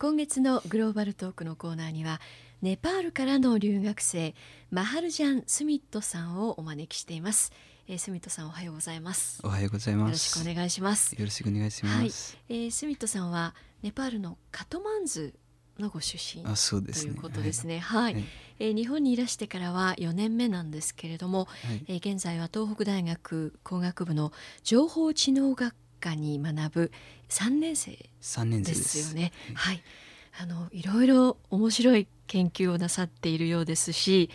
今月のグローバルトークのコーナーにはネパールからの留学生マハルジャン・スミットさんをお招きしています、えー、スミットさんおはようございます。おはようございます。よろしくお願いします。よろしくお願いします、はい、えー、スミットさんはネパールのカトマンズのご出身あそうです、ね、ということですね。はい、はい、えー、日本にいらしてからは4年目なんですけれども、はい、えー、現在は東北大学工学部の情報知能学科に学ぶ3年生ですよね。はい、あのいろいろ面白い研究をなさっているようですし、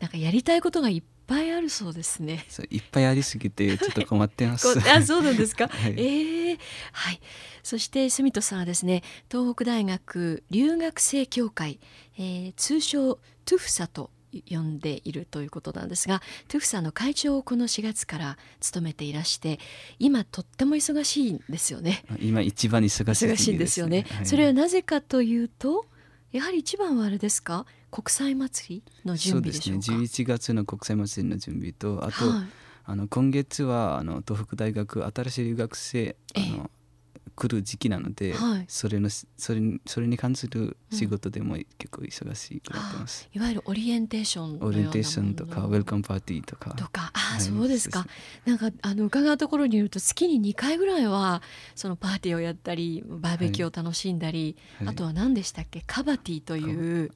なんかやりたいことがいっぱいあるそうですね。そういっぱいありすぎてちょっと困ってます。あそうなんですか？はい、ええー、はい。そして住戸さんはですね東北大学留学生協会、えー、通称トゥフサと呼んでいるということなんですがトゥフサの会長をこの4月から務めていらして今とっても忙しいんですよね。今一番忙しい、ね、忙しいんですよね、はい、それはなぜかというとやはり一番はあれですか？国際祭りの準備でしょうか？そうですね。11月の国際祭りの準備とあと、はい、あの今月はあの東北大学新しい留学生あの、来る時期なので、はい、それのそれそれに関する仕事でも結構忙しくなってます、うん、いわゆるオリエンテーションオリエンテーションとかウェルカムパーティーとか。とか。あ、はい、そうですか。なんかあの伺うところによると月に2回ぐらいはそのパーティーをやったりバーベキューを楽しんだり、はい、あとは何でしたっけ？カバティという、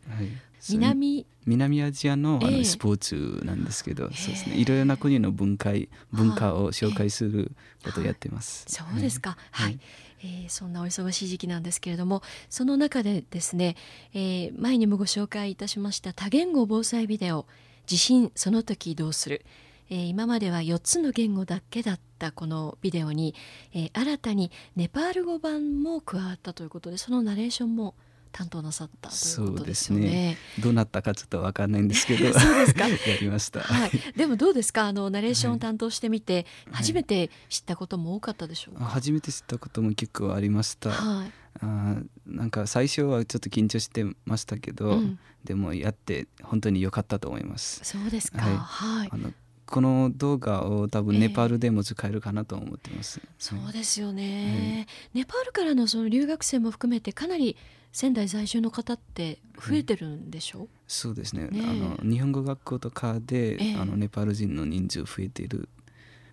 南？南アジアのあのスポーツなんですけど、えー、そうですね。いろいろな国の文化文化を紹介することをやってます。そうですか、はい、えー、そんなお忙しい時期なんですけれどもその中でですね、えー、前にもご紹介いたしました多言語防災ビデオ「地震その時どうする」えー、今までは4つの言語だけだったこのビデオに、え、新たにネパール語版も加わったということでそのナレーションも担当なさったということですよね。ねどうなったかちょっとわかんないんですけど、そうですか。やりました。はい。でもどうですか？あのナレーションを担当してみて、はい、初めて知ったことも多かったでしょうか？初めて知ったことも結構ありました。はい。あなんか最初はちょっと緊張してましたけど、うん、でもやって本当に良かったと思います。そうですか。はい。はい、あのこの動画を多分ネパールでも使えるかなと思ってます。えー、そうですよね、ネパールからのその留学生も含めてかなり仙台在住の方って増えてるんでしょ？う、うん、そうですね、ね、あの日本語学校とかで、えー、あのネパール人の人数増えている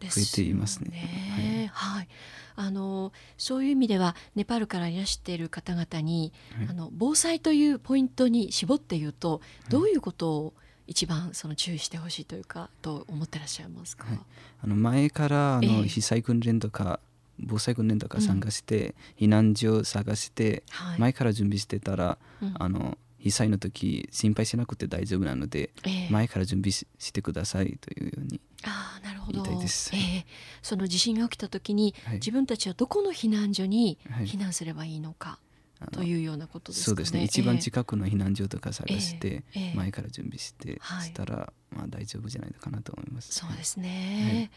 増えていますね。ね。はい、はい、あのそういう意味ではネパールからいらしている方々に、はい、あの防災というポイントに絞って言うとどういうことを一番その注意してほしいというかと思ってらっしゃいますか、はい、あの前からあの被災訓練とか、防災訓練とか参加して、避難所を探して、前から準備してたら、あの被災の時心配しなくて大丈夫なので、前から準備してくださいというようにあなるほど、えー、その地震が起きた時に、はい、自分たちはどこの避難所に避難すればいいのか、はい、というようなことですか、ね、そうですね。一番近くの避難所とか探して、えー、前から準備して、したら、まあ、大丈夫じゃないのかなと思います。そうですね、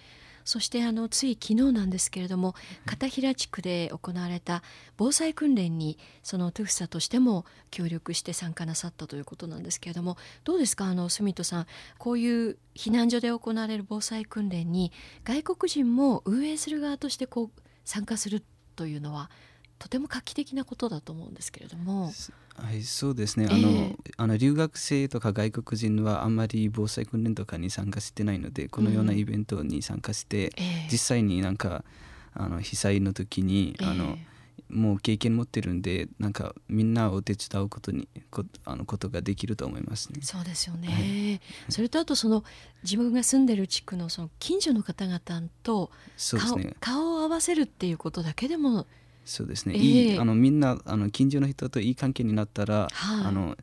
そしてあのつい昨日なんですけれども片平地区で行われた防災訓練にそのトゥフサとしても協力して参加なさったということなんですけれどもどうですか？あの住戸さんこういう避難所で行われる防災訓練に外国人も運営する側としてこう参加するというのはとても画期的なことだと思うんですけれども。はい、そうですね、えー、あのあの留学生とか外国人はあんまり防災訓練とかに参加してないのでこのようなイベントに参加して、うん、実際になんかあの被災の時に、えー、あのもう経験持ってるんでなんかみんなを手伝うことにこあのことができると思いますね。そうですよね、はい、それとあとその自分が住んでる地区のその近所の方々と顔,、ね、顔を合わせるっていうことだけでもそうですね、えー、いいあのみんなあの近所の人といい関係になったら、はい、あの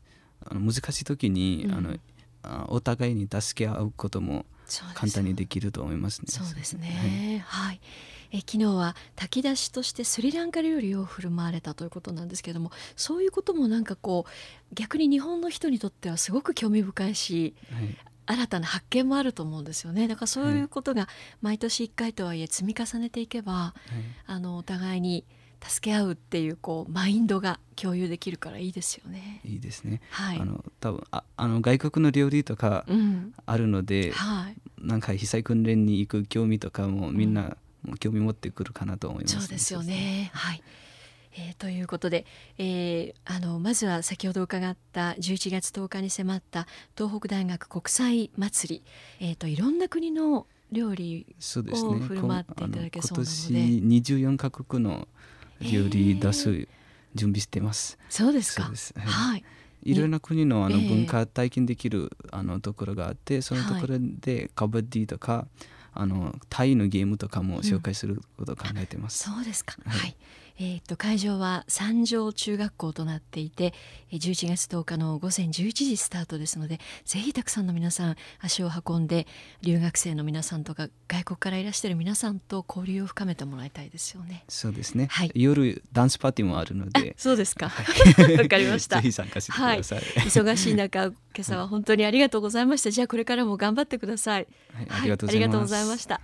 あの難しい時に、うん、あのあお互いに助け合うことも簡単にできると思いますね。そうですね、はい、はい、え昨日は炊き出しとしてスリランカ料理を振る舞われたということなんですけれどもそういうこともなんかこう逆に日本の人にとってはすごく興味深いし、はい、新たな発見もあると思うんですよね。だからそういうことが毎年1回とはいえ積み重ねていけば、はい、あのお互いに助け合うっていうこうマインドが共有できるからいいですよね。いいですね。はい。あの多分ああの外国の料理とかあるので、うん、はい。なんか被災訓練に行く興味とかもみんな、も興味持ってくるかなと思います、ね、そうですよね。はい。えー、ということで、えー、あのまずは先ほど伺った11月10日に迫った東北大学国際祭り、えーと、いろんな国の料理を振る舞っていただけそうなので、ね、今年24カ国の料理出す準備してます。そうですか。はい、はい。いろんな国のあの文化体験できるあのところがあってそのところでカバディとかあのタイのゲームとかも紹介することを考えてます。うん、そうですか、はい、はいえー、と会場は三条中学校となっていて11月10日の午前11時スタートですのでぜひたくさんの皆さん足を運んで留学生の皆さんとか外国からいらしている皆さんと交流を深めてもらいたいですよね。そうですね、はい、夜ダンスパーティーもあるので。そうですか。わ、はい、かりました。ぜひ参加してください、はい、忙しい中今朝は本当にありがとうございました。じゃあこれからも頑張ってください、はい、ありがとうございました